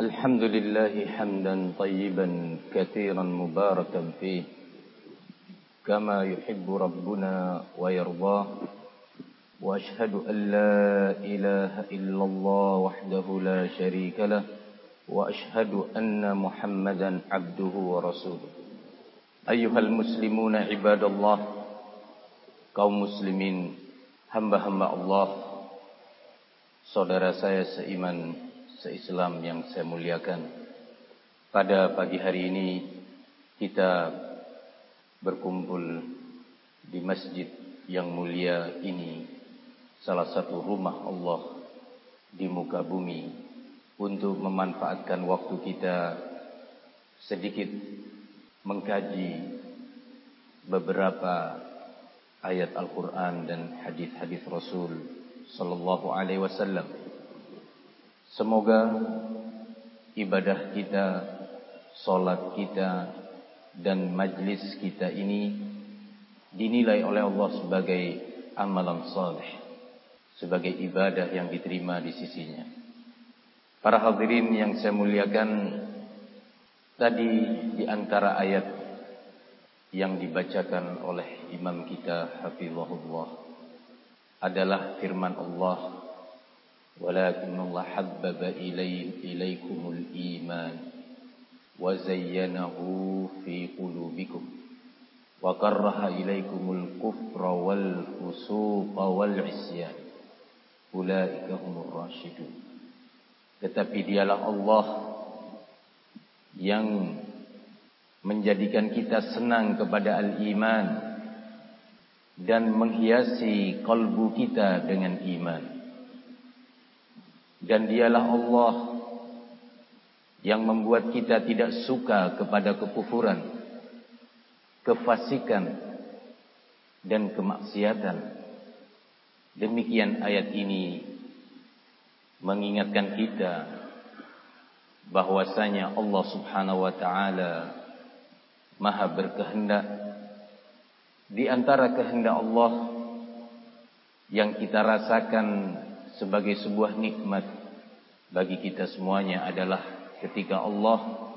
الحمد لله حمدا طيبا كثيرا مباركا فيه. كما يحب ربنا ويرضاه. وأشهد أن لا إله إلا الله وحده لا شريك له. وأشهد أن محمدا عبده ورسوله. أيها المسلمون عباد الله kaum muslimin hamba-hamba Allah saudara saya seiman seislam yang saya muliakan. Pada pagi hari ini kita berkumpul di masjid yang mulia ini salah satu rumah Allah di muka bumi untuk memanfaatkan waktu kita sedikit mengkaji beberapa ayat Al-Qur'an dan hadis-hadis Rasul sallallahu alaihi wasallam. Semoga ibadah kita, solat kita dan majlis kita ini dinilai oleh Allah sebagai amalan saleh, sebagai ibadah yang diterima di sisinya. Para hadirin yang saya muliakan, tadi di antara ayat yang dibacakan oleh imam kita Hafizahullah adalah firman Allah ولكن الله حبب إليكم الإيمان وزينه في قلوبكم وكره إليكم الكفر والفسوق والعصيان أولئك هم الراشدون tetapi dialah Allah yang menjadikan kita senang kepada al-iman dan menghiasi kalbu kita dengan iman dan dialah Allah yang membuat kita tidak suka kepada kekufuran, kefasikan dan kemaksiatan. Demikian ayat ini mengingatkan kita bahwasanya Allah Subhanahu wa taala Maha berkehendak di antara kehendak Allah yang kita rasakan sebagai sebuah nikmat bagi kita semuanya adalah ketika Allah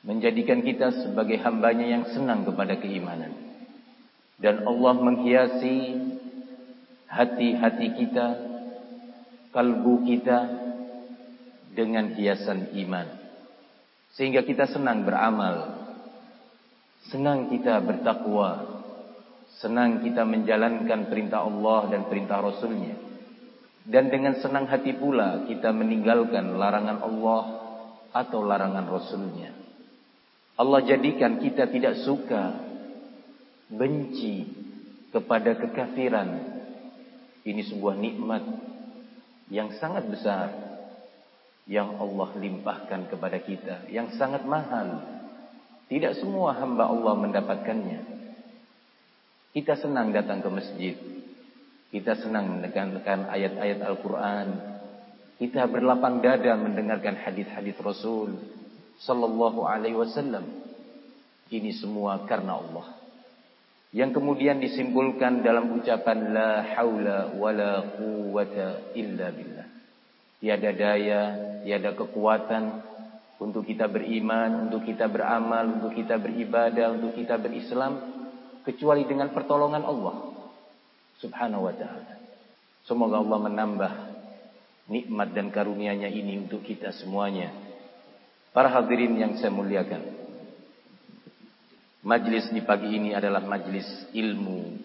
menjadikan kita sebagai hambanya yang senang kepada keimanan. Dan Allah menghiasi hati-hati kita, kalbu kita dengan hiasan iman. Sehingga kita senang beramal, senang kita bertakwa, senang kita menjalankan perintah Allah dan perintah Rasulnya. Dan dengan senang hati pula kita meninggalkan larangan Allah atau larangan Rasulnya. Allah jadikan kita tidak suka, benci kepada kekafiran. Ini sebuah nikmat yang sangat besar yang Allah limpahkan kepada kita. Yang sangat mahal. Tidak semua hamba Allah mendapatkannya. Kita senang datang ke masjid. Kita senang mendengarkan ayat-ayat Al-Quran. Kita berlapang dada mendengarkan hadis-hadis Rasul sallallahu alaihi wasallam. Ini semua karena Allah. Yang kemudian disimpulkan dalam ucapan la haula wala quwata illa billah. Tiada daya, tiada kekuatan untuk kita beriman, untuk kita beramal, untuk kita beribadah, untuk kita berislam kecuali dengan pertolongan Allah subhanahu wa ta'ala. Semoga Allah menambah nikmat dan karunia-Nya ini untuk kita semuanya. Para hadirin yang saya muliakan. Majlis di pagi ini adalah majlis ilmu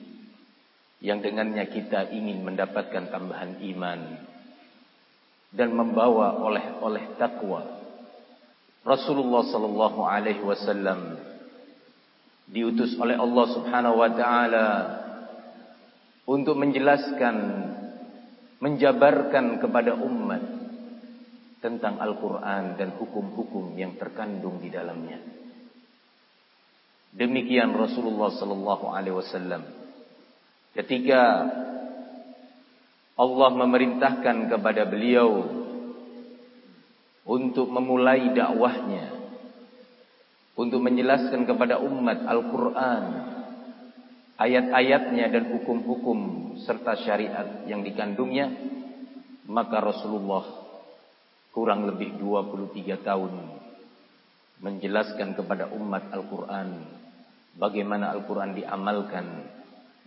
yang dengannya kita ingin mendapatkan tambahan iman dan membawa oleh oleh takwa. Rasulullah sallallahu alaihi wasallam diutus oleh Allah Subhanahu wa taala untuk menjelaskan menjabarkan kepada umat tentang Al-Qur'an dan hukum-hukum yang terkandung di dalamnya. Demikian Rasulullah sallallahu alaihi wasallam ketika Allah memerintahkan kepada beliau untuk memulai dakwahnya untuk menjelaskan kepada umat Al-Qur'an ayat-ayatnya dan hukum-hukum serta syariat yang dikandungnya maka Rasulullah kurang lebih 23 tahun menjelaskan kepada umat Al-Quran bagaimana Al-Quran diamalkan,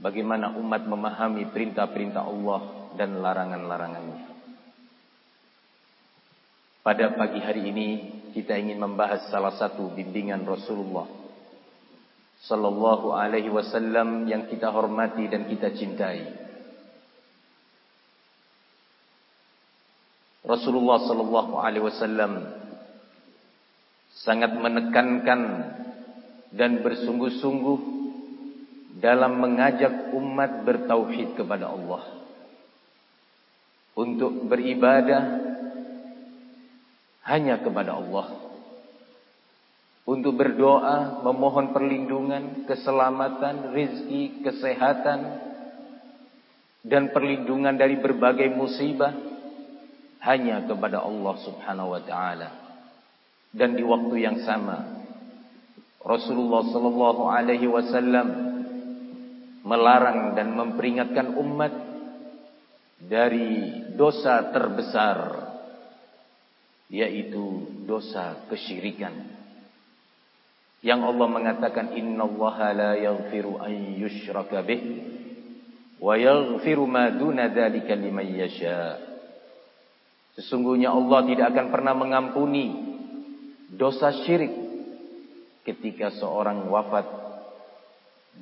bagaimana umat memahami perintah-perintah Allah dan larangan-larangannya. Pada pagi hari ini kita ingin membahas salah satu bimbingan Rasulullah sallallahu alaihi wasallam yang kita hormati dan kita cintai. Rasulullah sallallahu alaihi wasallam sangat menekankan dan bersungguh-sungguh dalam mengajak umat bertauhid kepada Allah untuk beribadah hanya kepada Allah untuk berdoa memohon perlindungan keselamatan rezeki kesehatan dan perlindungan dari berbagai musibah hanya kepada Allah Subhanahu wa taala. Dan di waktu yang sama Rasulullah sallallahu alaihi wasallam melarang dan memperingatkan umat dari dosa terbesar yaitu dosa kesyirikan. Yang Allah mengatakan innallaha la yaghfiru an yushraka bih wa yaghfiru ma duna dzalika liman yasha'. Sesungguhnya Allah tidak akan pernah mengampuni dosa syirik ketika seorang wafat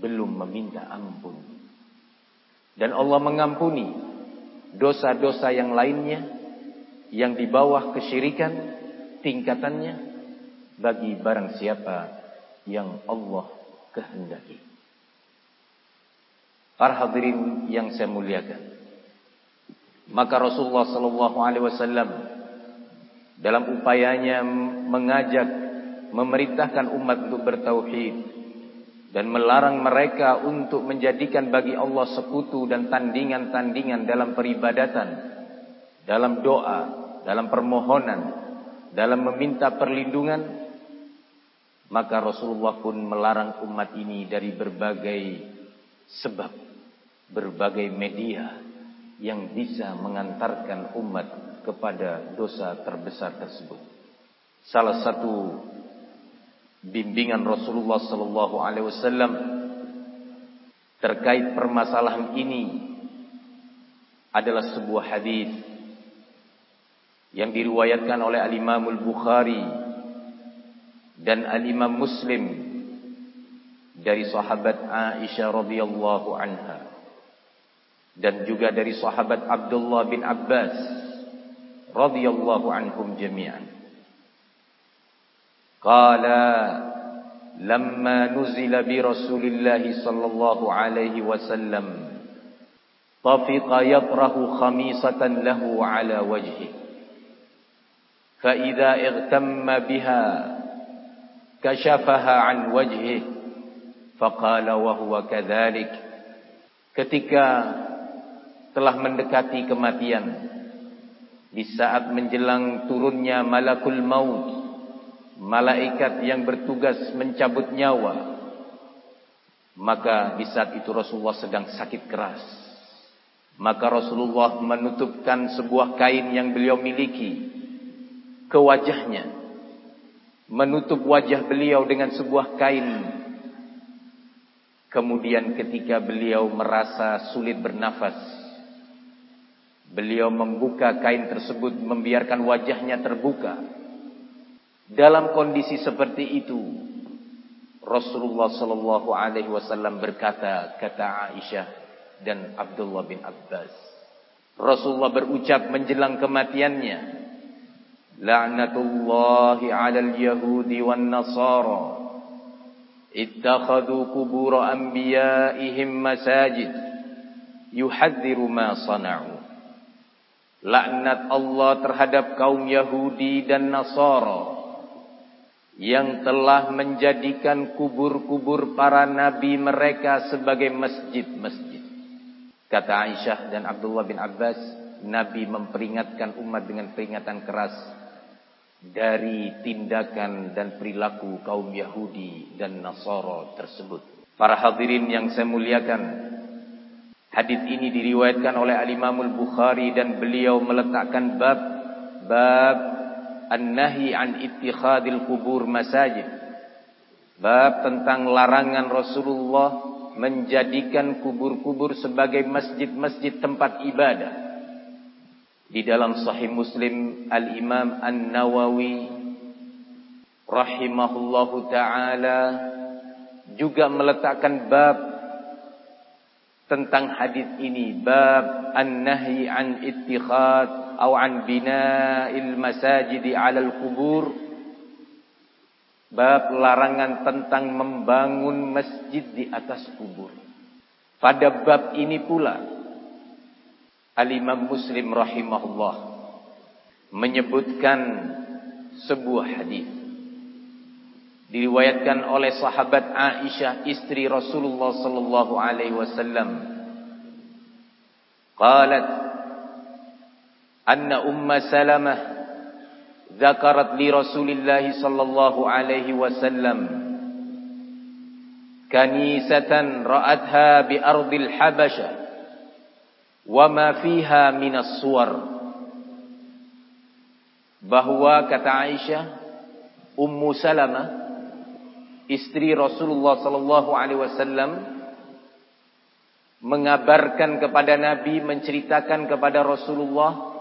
belum meminta ampun. Dan Allah mengampuni dosa-dosa yang lainnya yang di bawah kesyirikan tingkatannya bagi barang siapa yang Allah kehendaki. Para hadirin yang saya muliakan. Maka Rasulullah sallallahu alaihi wasallam dalam upayanya mengajak memerintahkan umat untuk bertauhid dan melarang mereka untuk menjadikan bagi Allah sekutu dan tandingan-tandingan dalam peribadatan, dalam doa, dalam permohonan, dalam meminta perlindungan, maka Rasulullah pun melarang umat ini dari berbagai sebab, berbagai media yang bisa mengantarkan umat kepada dosa terbesar tersebut. Salah satu bimbingan Rasulullah sallallahu alaihi wasallam terkait permasalahan ini adalah sebuah hadis yang diriwayatkan oleh Al-Imam Al-Bukhari dan Al-Imam Muslim dari sahabat Aisyah radhiyallahu anha dan juga dari sahabat Abdullah bin Abbas radhiyallahu anhum jami'an. Qala lamma nuzila bi Rasulillah sallallahu alaihi wasallam tafiqa yatrahu khamisatan lahu ala wajhi فإذا اغتم بها كشفها عن faqala wa huwa كذلك ketika telah mendekati kematian di saat menjelang turunnya malakul maut malaikat yang bertugas mencabut nyawa maka di saat itu Rasulullah sedang sakit keras. Maka Rasulullah menutupkan sebuah kain yang beliau miliki ke wajahnya menutup wajah beliau dengan sebuah kain kemudian ketika beliau merasa sulit bernafas Beliau membuka kain tersebut membiarkan wajahnya terbuka. Dalam kondisi seperti itu, Rasulullah sallallahu alaihi wasallam berkata kata Aisyah dan Abdullah bin Abbas. Rasulullah berucap menjelang kematiannya, La'natullahi 'alal yahudi wan nasara ittakhadhu qubur anbiya'ihim masajid yuhadziru ma sana'u laknat Allah terhadap kaum Yahudi dan Nasara yang telah menjadikan kubur-kubur para nabi mereka sebagai masjid-masjid. Kata Aisyah dan Abdullah bin Abbas, Nabi memperingatkan umat dengan peringatan keras dari tindakan dan perilaku kaum Yahudi dan Nasara tersebut. Para hadirin yang saya muliakan, Hadis ini diriwayatkan oleh Al-Imam Al-Bukhari dan beliau meletakkan bab bab an-nahi an ittikhadil kubur masajid bab tentang larangan Rasulullah menjadikan kubur-kubur sebagai masjid-masjid tempat ibadah di dalam sahih Muslim Al-Imam An-Nawawi rahimahullahu taala juga meletakkan bab tentang hadis ini. Bab an-nahyi an ittikhad atau an bina'il masajid 'ala al-qubur bab larangan tentang membangun masjid di atas kubur. Pada bab ini pula al-Imam Muslim rahimahullah menyebutkan sebuah hadis diriwayatkan oleh sahabat Aisyah istri Rasulullah sallallahu alaihi wasallam qalat anna umma salamah ذكرت لي رسول الله صلى الله عليه وسلم كنيسة رأتها بأرض wa ma fiha minas suwar. Bahwa kata Aisyah Ummu Salamah istri Rasulullah sallallahu alaihi wasallam mengabarkan kepada Nabi menceritakan kepada Rasulullah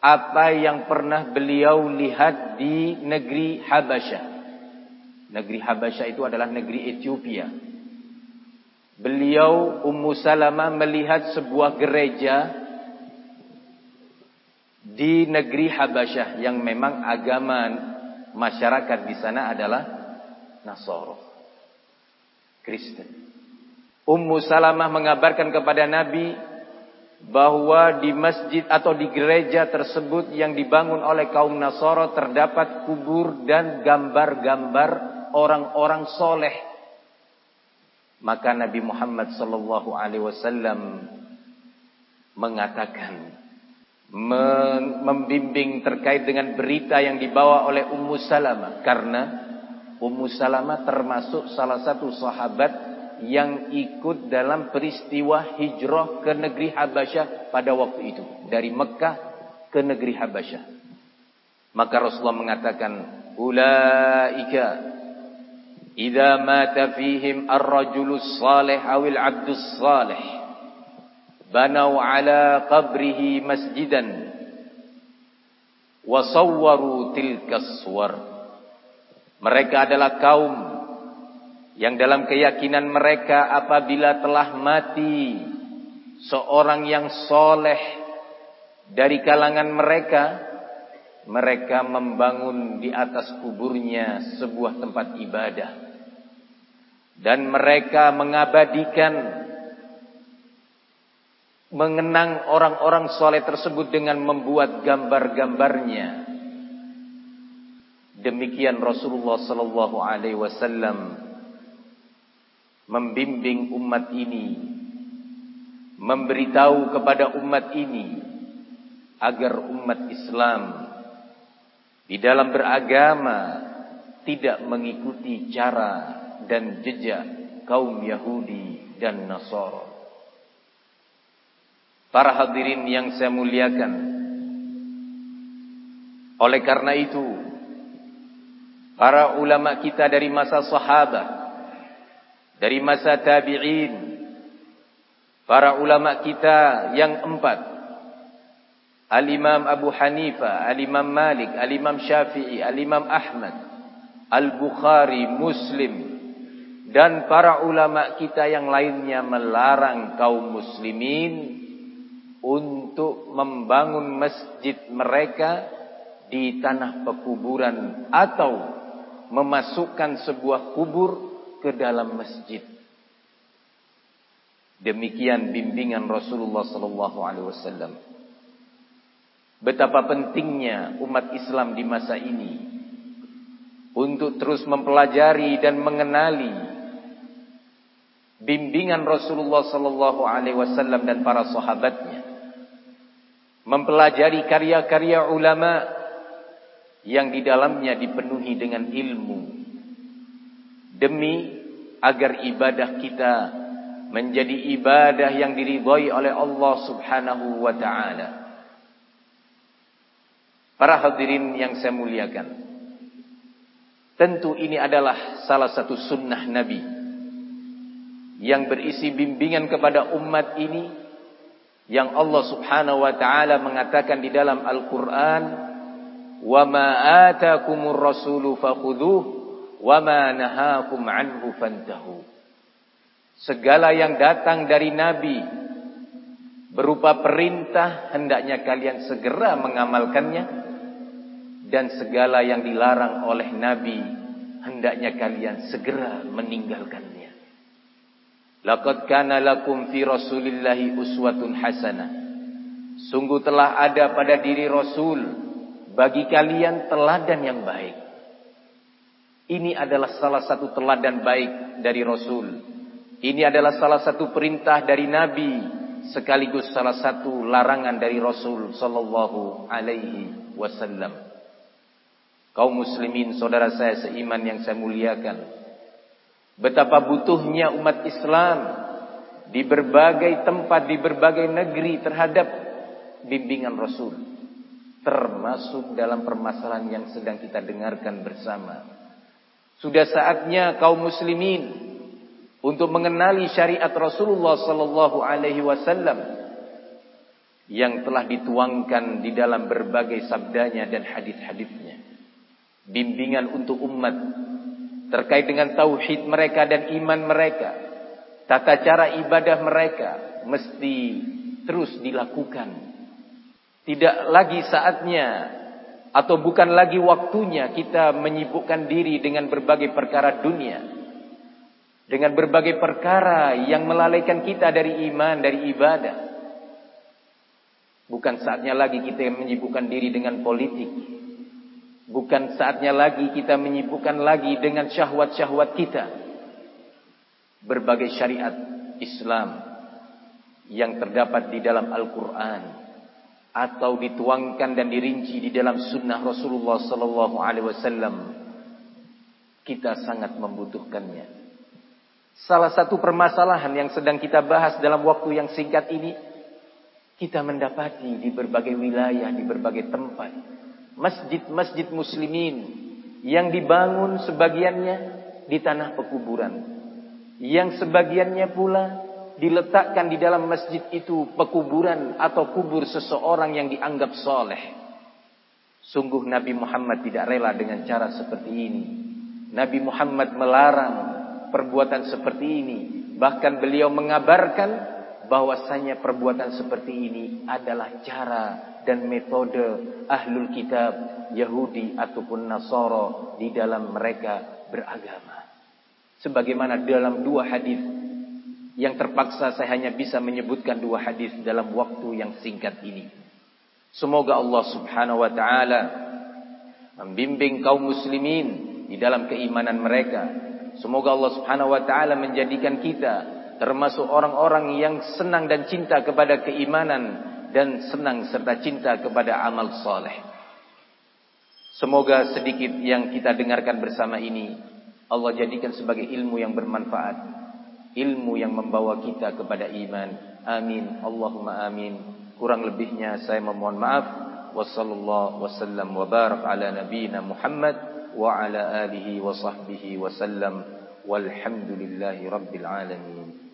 apa yang pernah beliau lihat di negeri Habasyah. Negeri Habasyah itu adalah negeri Ethiopia. Beliau Ummu Salamah melihat sebuah gereja di negeri Habasyah yang memang agama masyarakat di sana adalah Nasoro. Kristen. Ummu Salamah mengabarkan kepada Nabi bahwa di masjid atau di gereja tersebut yang dibangun oleh kaum Nasoro terdapat kubur dan gambar-gambar orang-orang soleh. Maka Nabi Muhammad sallallahu alaihi wasallam mengatakan membimbing terkait dengan berita yang dibawa oleh Ummu Salamah karena Ummu Salamah termasuk salah satu sahabat yang ikut dalam peristiwa hijrah ke negeri Habasyah pada waktu itu. Dari Mekah ke negeri Habasyah. Maka Rasulullah mengatakan, Ulaika idza mata fihim ar-rajulus salih awil abdus salih banau ala qabrihi masjidan wa sawwaru tilka suwar mereka adalah kaum yang dalam keyakinan mereka apabila telah mati seorang yang soleh dari kalangan mereka, mereka membangun di atas kuburnya sebuah tempat ibadah. Dan mereka mengabadikan mengenang orang-orang soleh tersebut dengan membuat gambar-gambarnya. Demikian Rasulullah sallallahu alaihi wasallam membimbing umat ini memberitahu kepada umat ini agar umat Islam di dalam beragama tidak mengikuti cara dan jejak kaum Yahudi dan Nasara. Para hadirin yang saya muliakan, oleh karena itu para ulama kita dari masa sahabat dari masa tabi'in para ulama kita yang empat Al-Imam Abu Hanifa, Al-Imam Malik, Al-Imam Syafi'i, Al-Imam Ahmad, Al-Bukhari, Muslim dan para ulama kita yang lainnya melarang kaum muslimin untuk membangun masjid mereka di tanah pekuburan atau memasukkan sebuah kubur ke dalam masjid. Demikian bimbingan Rasulullah sallallahu alaihi wasallam. Betapa pentingnya umat Islam di masa ini untuk terus mempelajari dan mengenali bimbingan Rasulullah sallallahu alaihi wasallam dan para sahabatnya. Mempelajari karya-karya ulama yang di dalamnya dipenuhi dengan ilmu demi agar ibadah kita menjadi ibadah yang diridhai oleh Allah Subhanahu wa taala. Para hadirin yang saya muliakan. Tentu ini adalah salah satu sunnah Nabi yang berisi bimbingan kepada umat ini yang Allah Subhanahu wa taala mengatakan di dalam Al-Qur'an wa ma atakumur rasulu fakhudhuhu wa ma nahakum anhu fantahu. Segala yang datang dari nabi berupa perintah hendaknya kalian segera mengamalkannya dan segala yang dilarang oleh nabi hendaknya kalian segera meninggalkannya. Laqad kana lakum fi Rasulillahi uswatun hasanah. Sungguh telah ada pada diri Rasul bagi kalian teladan yang baik. Ini adalah salah satu teladan baik dari Rasul ini adalah salah satu perintah dari Nabi sekaligus salah satu larangan dari Rasul sallallahu alaihi wasallam. Kaum muslimin saudara saya seiman yang saya muliakan. Betapa butuhnya umat Islam di berbagai tempat di berbagai negeri terhadap bimbingan Rasul termasuk dalam permasalahan yang sedang kita dengarkan bersama. Sudah saatnya kaum muslimin untuk mengenali syariat Rasulullah sallallahu alaihi wasallam yang telah dituangkan di dalam berbagai sabdanya dan hadis-hadisnya. Bimbingan untuk umat terkait dengan tauhid mereka dan iman mereka, tata cara ibadah mereka mesti terus dilakukan. Tidak lagi saatnya atau bukan lagi waktunya kita menyibukkan diri dengan berbagai perkara dunia dengan berbagai perkara yang melalaikan kita dari iman, dari ibadah. Bukan saatnya lagi kita menyibukkan diri dengan politik. Bukan saatnya lagi kita menyibukkan lagi dengan syahwat-syahwat kita. Berbagai syariat Islam yang terdapat di dalam Al-Quran atau dituangkan dan dirinci di dalam sunnah Rasulullah sallallahu alaihi wasallam kita sangat membutuhkannya. Salah satu permasalahan yang sedang kita bahas dalam waktu yang singkat ini. Kita mendapati di berbagai wilayah, di berbagai tempat. Masjid-masjid muslimin yang dibangun sebagiannya di tanah pekuburan. Yang sebagiannya pula diletakkan di dalam masjid itu pekuburan atau kubur seseorang yang dianggap soleh. Sungguh Nabi Muhammad tidak rela dengan cara seperti ini. Nabi Muhammad melarang perbuatan seperti ini. Bahkan beliau mengabarkan bahwasanya perbuatan seperti ini adalah cara dan metode ahlul kitab Yahudi ataupun Nasara di dalam mereka beragama. Sebagaimana dalam dua hadis yang terpaksa saya hanya bisa menyebutkan dua hadis dalam waktu yang singkat ini. Semoga Allah Subhanahu wa taala membimbing kaum muslimin di dalam keimanan mereka Semoga Allah Subhanahu wa taala menjadikan kita termasuk orang-orang yang senang dan cinta kepada keimanan dan senang serta cinta kepada amal soleh. Semoga sedikit yang kita dengarkan bersama ini Allah jadikan sebagai ilmu yang bermanfaat, ilmu yang membawa kita kepada iman. Amin. Allahumma amin. Kurang lebihnya saya memohon maaf. Wassallallahu wasallam wa barak ala nabiyyina Muhammad wa ala alihi wa sahbihi wasallam. Walhamdulillahirabbil alamin.